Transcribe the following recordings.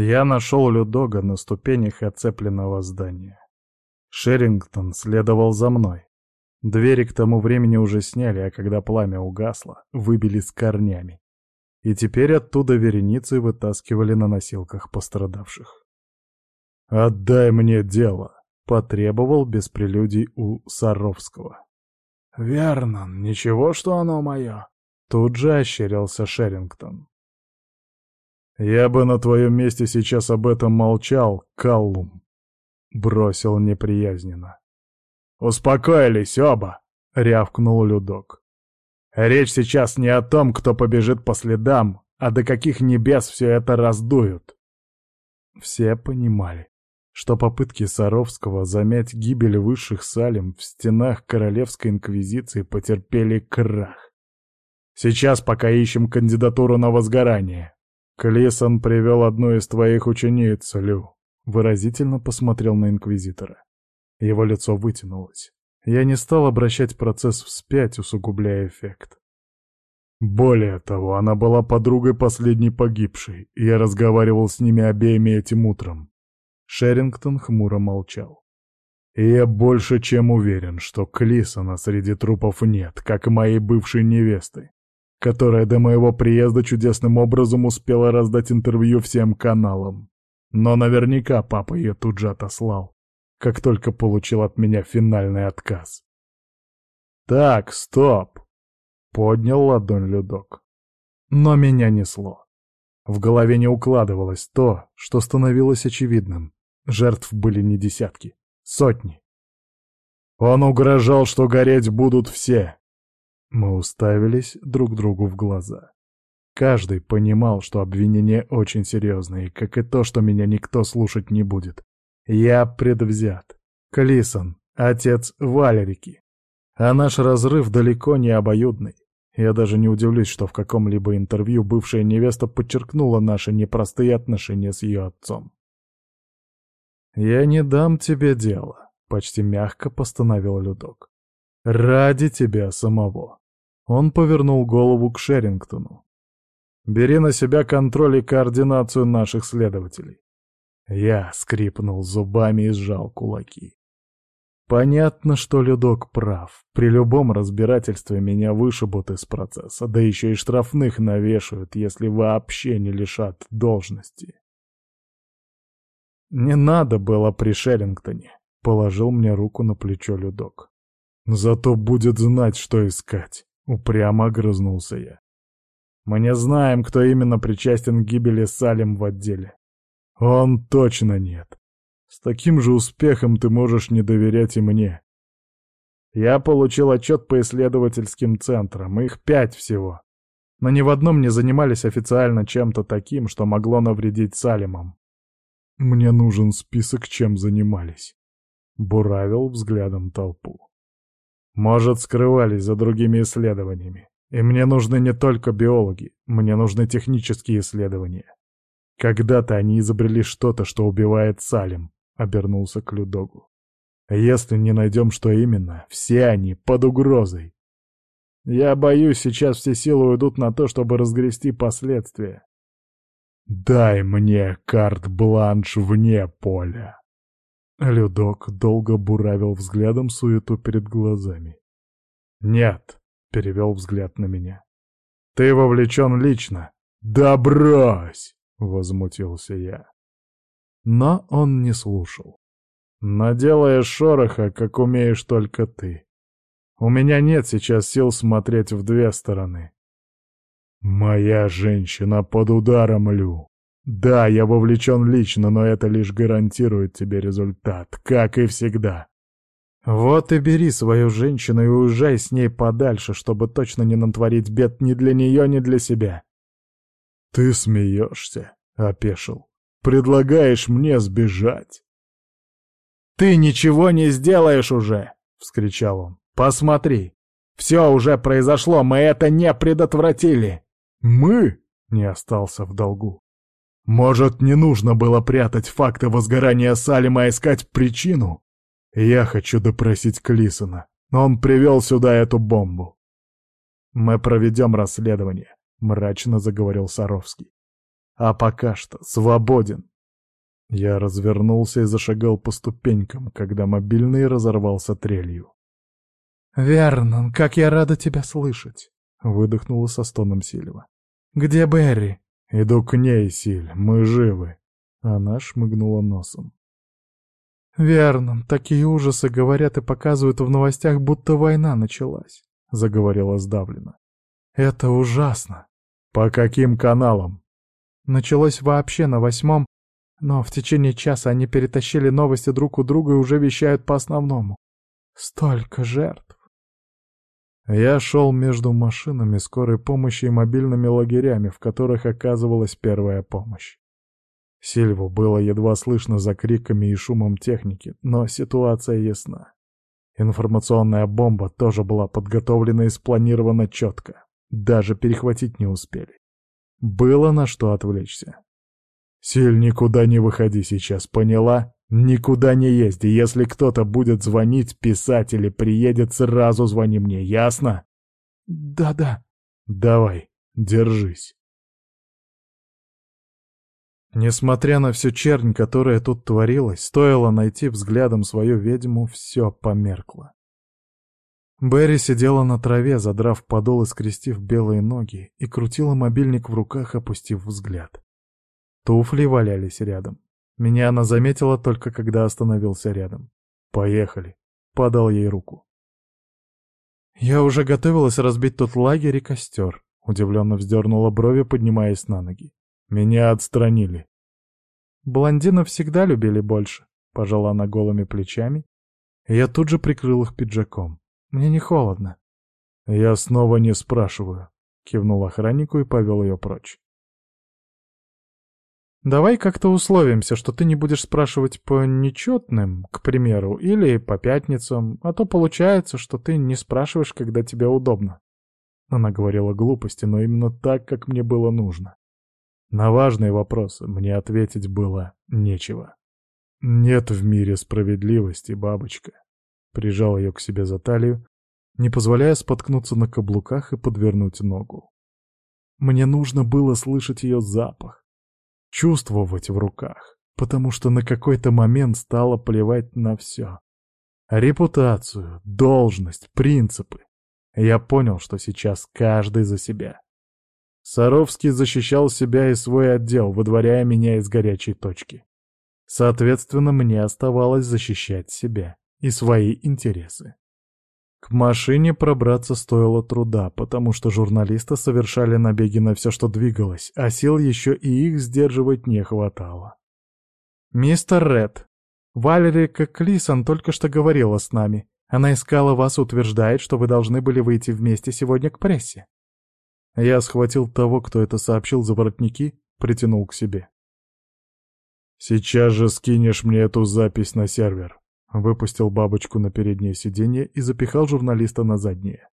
Я нашел Людога на ступенях оцепленного здания. Шерингтон следовал за мной. Двери к тому времени уже сняли, а когда пламя угасло, выбили с корнями. И теперь оттуда вереницы вытаскивали на носилках пострадавших. «Отдай мне дело!» — потребовал без прелюдий у Саровского. «Вернон, ничего, что оно мое!» — тут же ощерился Шерингтон. «Я бы на твоем месте сейчас об этом молчал, Каллум», — бросил неприязненно. «Успокоились оба!» — рявкнул Людок. «Речь сейчас не о том, кто побежит по следам, а до каких небес все это раздуют». Все понимали, что попытки Саровского замять гибель высших салем в стенах Королевской Инквизиции потерпели крах. Сейчас пока ищем кандидатуру на возгорание. Клисон привел одну из твоих учениц, Лю. Выразительно посмотрел на Инквизитора. Его лицо вытянулось. Я не стал обращать процесс вспять, усугубляя эффект. Более того, она была подругой последней погибшей, и я разговаривал с ними обеими этим утром. Шерингтон хмуро молчал. И я больше чем уверен, что Клисона среди трупов нет, как и моей бывшей невесты которая до моего приезда чудесным образом успела раздать интервью всем каналам. Но наверняка папа ее тут же отослал, как только получил от меня финальный отказ. «Так, стоп!» — поднял ладонь Людок. Но меня несло. В голове не укладывалось то, что становилось очевидным. Жертв были не десятки, сотни. Он угрожал, что гореть будут все, мы уставились друг другу в глаза. Каждый понимал, что обвинения очень серьезные, как и то, что меня никто слушать не будет. Я предвзят. Клисон, отец Валерики. А наш разрыв далеко не обоюдный. Я даже не удивлюсь, что в каком-либо интервью бывшая невеста подчеркнула наши непростые отношения с ее отцом. «Я не дам тебе дело», — почти мягко постановил Людок. «Ради тебя самого. Он повернул голову к Шерингтону. «Бери на себя контроль и координацию наших следователей». Я скрипнул зубами и сжал кулаки. Понятно, что Людок прав. При любом разбирательстве меня вышибут из процесса, да еще и штрафных навешают, если вообще не лишат должности. Не надо было при Шерингтоне, положил мне руку на плечо Людок. Зато будет знать, что искать. Упрямо огрызнулся я. Мы не знаем, кто именно причастен к гибели Салим в отделе. Он точно нет. С таким же успехом ты можешь не доверять и мне. Я получил отчет по исследовательским центрам, их пять всего. Но ни в одном не занимались официально чем-то таким, что могло навредить Салимам. Мне нужен список, чем занимались. Буравил взглядом толпу. Может, скрывались за другими исследованиями. И мне нужны не только биологи, мне нужны технические исследования. Когда-то они изобрели что-то, что убивает Салим, обернулся к Людогу. Если не найдем, что именно, все они под угрозой. Я боюсь, сейчас все силы уйдут на то, чтобы разгрести последствия. Дай мне карт-бланш вне поля. Людок долго буравил взглядом суету перед глазами. «Нет», — перевел взгляд на меня. «Ты вовлечен лично». «Да брось!» — возмутился я. Но он не слушал. «Наделаешь шороха, как умеешь только ты. У меня нет сейчас сил смотреть в две стороны». «Моя женщина под ударом, Лю!» Да, я вовлечен лично, но это лишь гарантирует тебе результат, как и всегда. Вот и бери свою женщину и уезжай с ней подальше, чтобы точно не натворить бед ни для нее, ни для себя. Ты смеешься, — опешил. Предлагаешь мне сбежать. «Ты ничего не сделаешь уже!» — вскричал он. «Посмотри! Все уже произошло, мы это не предотвратили!» «Мы?» — не остался в долгу. Может, не нужно было прятать факты возгорания Салима, а искать причину? Я хочу допросить Клисона. Он привел сюда эту бомбу. Мы проведем расследование, мрачно заговорил Саровский. А пока что свободен. Я развернулся и зашагал по ступенькам, когда мобильный разорвался трелью. «Вернон, как я рада тебя слышать!» — выдохнула со стоном Сильва. «Где Берри?» «Иду к ней, Силь, мы живы!» Она шмыгнула носом. «Вернон, такие ужасы говорят и показывают в новостях, будто война началась», — заговорила сдавленно. «Это ужасно». «По каким каналам?» Началось вообще на восьмом, но в течение часа они перетащили новости друг у друга и уже вещают по основному. Столько жертв. Я шел между машинами скорой помощи и мобильными лагерями, в которых оказывалась первая помощь. Сильву было едва слышно за криками и шумом техники, но ситуация ясна. Информационная бомба тоже была подготовлена и спланирована четко. Даже перехватить не успели. Было на что отвлечься. «Силь, никуда не выходи сейчас, поняла? Никуда не езди. Если кто-то будет звонить, писать или приедет, сразу звони мне, ясно?» «Да-да». «Давай, держись». Несмотря на всю чернь, которая тут творилась, стоило найти взглядом свою ведьму, все померкло. Берри сидела на траве, задрав подол и скрестив белые ноги, и крутила мобильник в руках, опустив взгляд. Туфли валялись рядом. Меня она заметила только когда остановился рядом. «Поехали», — подал ей руку. «Я уже готовилась разбить тот лагерь и костер», — удивленно вздернула брови, поднимаясь на ноги. «Меня отстранили». «Блондинов всегда любили больше», — пожала она голыми плечами. Я тут же прикрыл их пиджаком. Мне не холодно. Я снова не спрашиваю. Кивнул охраннику и повел ее прочь. Давай как-то условимся, что ты не будешь спрашивать по нечетным, к примеру, или по пятницам, а то получается, что ты не спрашиваешь, когда тебе удобно. Она говорила глупости, но именно так, как мне было нужно. На важные вопросы мне ответить было нечего. Нет в мире справедливости, бабочка прижал ее к себе за талию, не позволяя споткнуться на каблуках и подвернуть ногу. Мне нужно было слышать ее запах, чувствовать в руках, потому что на какой-то момент стало плевать на все. Репутацию, должность, принципы. Я понял, что сейчас каждый за себя. Саровский защищал себя и свой отдел, выдворяя меня из горячей точки. Соответственно, мне оставалось защищать себя и свои интересы. К машине пробраться стоило труда, потому что журналисты совершали набеги на все, что двигалось, а сил еще и их сдерживать не хватало. «Мистер Ред, Валерика Клисон только что говорила с нами. Она искала вас, утверждает, что вы должны были выйти вместе сегодня к прессе». Я схватил того, кто это сообщил за воротники, притянул к себе. «Сейчас же скинешь мне эту запись на сервер», Выпустил бабочку на переднее сиденье и запихал журналиста на заднее.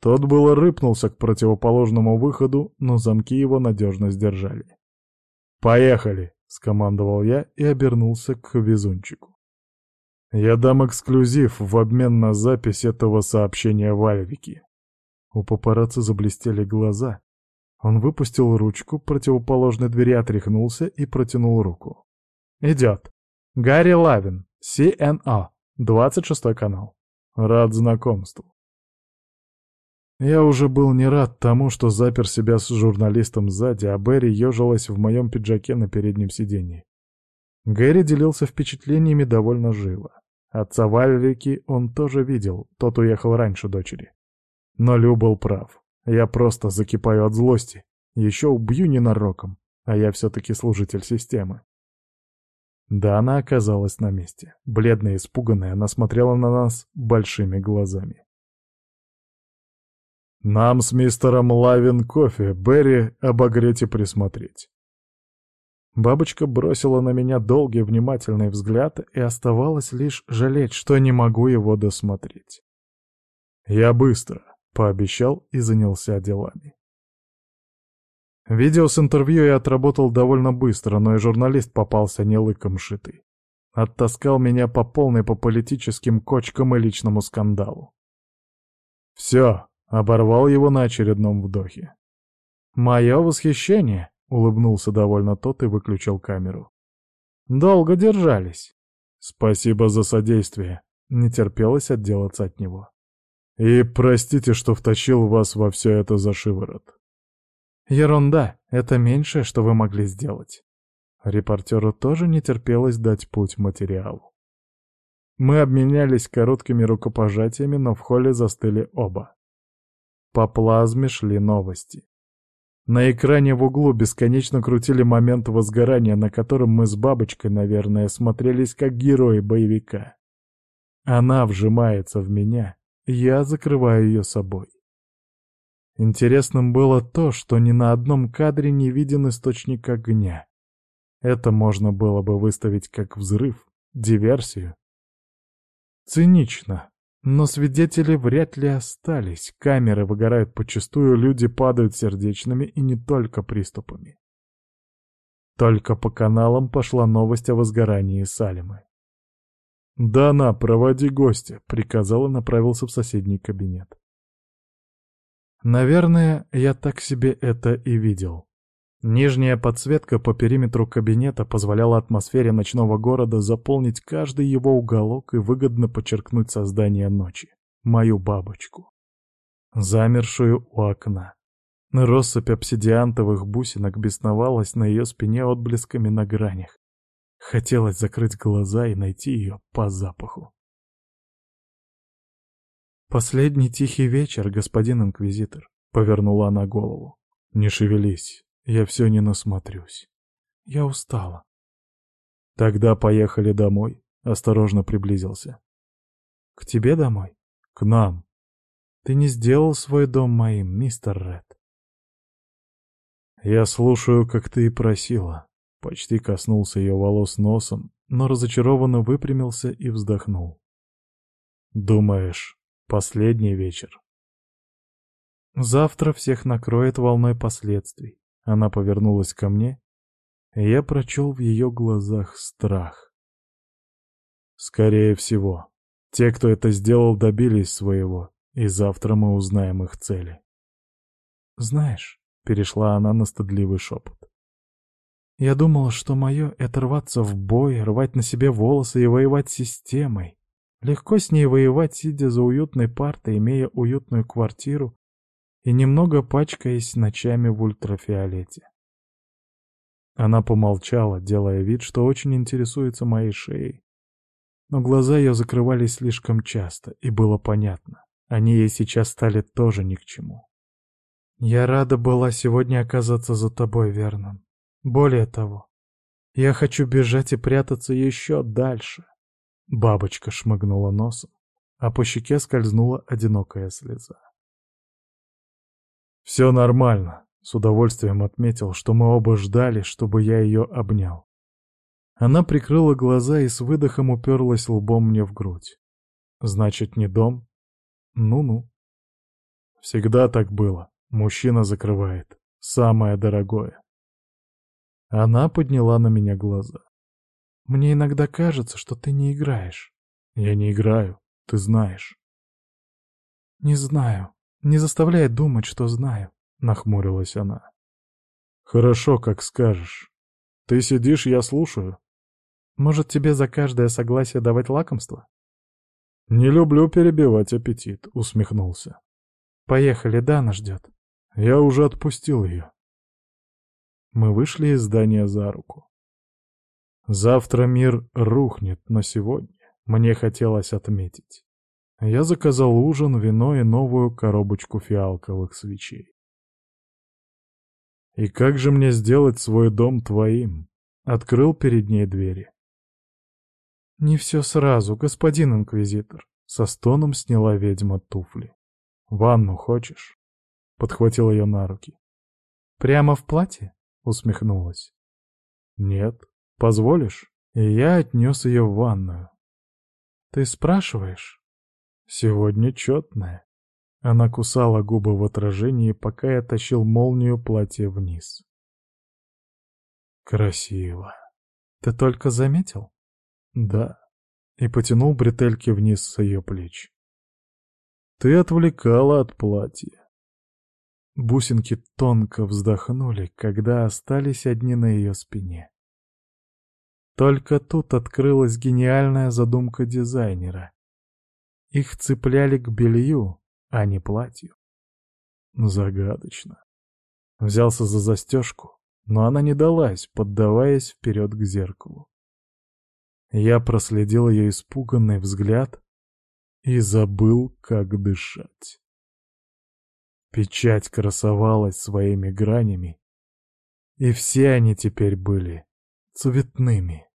Тот было рыпнулся к противоположному выходу, но замки его надежно сдержали. «Поехали!» — скомандовал я и обернулся к везунчику. «Я дам эксклюзив в обмен на запись этого сообщения Вальвики». У папарацци заблестели глаза. Он выпустил ручку, противоположной двери отряхнулся и протянул руку. «Идет. Гарри Лавин, CNA, 26 канал. Рад знакомству. Я уже был не рад тому, что запер себя с журналистом сзади, а Берри ежилась в моем пиджаке на переднем сиденье. Гэри делился впечатлениями довольно живо. Отца Валерики он тоже видел, тот уехал раньше дочери. Но Лю был прав. Я просто закипаю от злости. Еще убью ненароком, а я все-таки служитель системы. Да, она оказалась на месте. Бледная и испуганная, она смотрела на нас большими глазами. «Нам с мистером Лавин кофе, Берри, обогреть и присмотреть». Бабочка бросила на меня долгий внимательный взгляд, и оставалось лишь жалеть, что не могу его досмотреть. «Я быстро», — пообещал и занялся делами. Видео с интервью я отработал довольно быстро, но и журналист попался не лыком шитый. Оттаскал меня по полной по политическим кочкам и личному скандалу. «Все», — оборвал его на очередном вдохе. «Мое восхищение», — улыбнулся довольно тот и выключил камеру. «Долго держались». «Спасибо за содействие», — не терпелось отделаться от него. «И простите, что втащил вас во все это за шиворот». «Ерунда, это меньшее, что вы могли сделать». Репортеру тоже не терпелось дать путь материалу. Мы обменялись короткими рукопожатиями, но в холле застыли оба. По плазме шли новости. На экране в углу бесконечно крутили момент возгорания, на котором мы с бабочкой, наверное, смотрелись как герои боевика. Она вжимается в меня, я закрываю ее собой. Интересным было то, что ни на одном кадре не виден источник огня. Это можно было бы выставить как взрыв, диверсию. Цинично, но свидетели вряд ли остались, камеры выгорают почастую, люди падают сердечными и не только приступами. Только по каналам пошла новость о возгорании Салимы. «Дана, проводи гостя», — приказал и направился в соседний кабинет. Наверное, я так себе это и видел. Нижняя подсветка по периметру кабинета позволяла атмосфере ночного города заполнить каждый его уголок и выгодно подчеркнуть создание ночи, мою бабочку, замершую у окна. Россыпь обсидиантовых бусинок бесновалась на ее спине отблесками на гранях. Хотелось закрыть глаза и найти ее по запаху. «Последний тихий вечер, господин инквизитор», — повернула она голову. «Не шевелись, я все не насмотрюсь. Я устала. Тогда поехали домой. Осторожно приблизился. К тебе домой? К нам. Ты не сделал свой дом моим, мистер Ред. Я слушаю, как ты и просила. Почти коснулся ее волос носом, но разочарованно выпрямился и вздохнул. Думаешь, последний вечер? Завтра всех накроет волной последствий. Она повернулась ко мне, и я прочел в ее глазах страх. Скорее всего, те, кто это сделал, добились своего, и завтра мы узнаем их цели. «Знаешь», — перешла она на стыдливый шепот, «я думала, что мое — это рваться в бой, рвать на себе волосы и воевать системой. Легко с ней воевать, сидя за уютной партой, имея уютную квартиру и немного пачкаясь ночами в ультрафиолете. Она помолчала, делая вид, что очень интересуется моей шеей. Но глаза ее закрывались слишком часто, и было понятно, они ей сейчас стали тоже ни к чему. «Я рада была сегодня оказаться за тобой, Вернон. Более того, я хочу бежать и прятаться еще дальше». Бабочка шмыгнула носом, а по щеке скользнула одинокая слеза. «Все нормально», — с удовольствием отметил, что мы оба ждали, чтобы я ее обнял. Она прикрыла глаза и с выдохом уперлась лбом мне в грудь. «Значит, не дом?» «Ну-ну». Всегда так было. Мужчина закрывает. Самое дорогое. Она подняла на меня глаза. «Мне иногда кажется, что ты не играешь». «Я не играю, ты знаешь». «Не знаю», «Не заставляй думать, что знаю», — нахмурилась она. «Хорошо, как скажешь. Ты сидишь, я слушаю. Может, тебе за каждое согласие давать лакомство?» «Не люблю перебивать аппетит», — усмехнулся. «Поехали, Дана ждет». Я уже отпустил ее. Мы вышли из здания за руку. Завтра мир рухнет, но сегодня мне хотелось отметить. Я заказал ужин, вино и новую коробочку фиалковых свечей. «И как же мне сделать свой дом твоим?» Открыл перед ней двери. «Не все сразу, господин инквизитор», — со стоном сняла ведьма туфли. «Ванну хочешь?» — подхватил ее на руки. «Прямо в платье?» — усмехнулась. «Нет. Позволишь?» И я отнес ее в ванную. «Ты спрашиваешь?» Сегодня четная. Она кусала губы в отражении, пока я тащил молнию платья вниз. Красиво. Ты только заметил? Да. И потянул бретельки вниз с ее плеч. Ты отвлекала от платья. Бусинки тонко вздохнули, когда остались одни на ее спине. Только тут открылась гениальная задумка дизайнера. Их цепляли к белью, а не платью. Загадочно. Взялся за застежку, но она не далась, поддаваясь вперед к зеркалу. Я проследил ее испуганный взгляд и забыл, как дышать. Печать красовалась своими гранями, и все они теперь были цветными.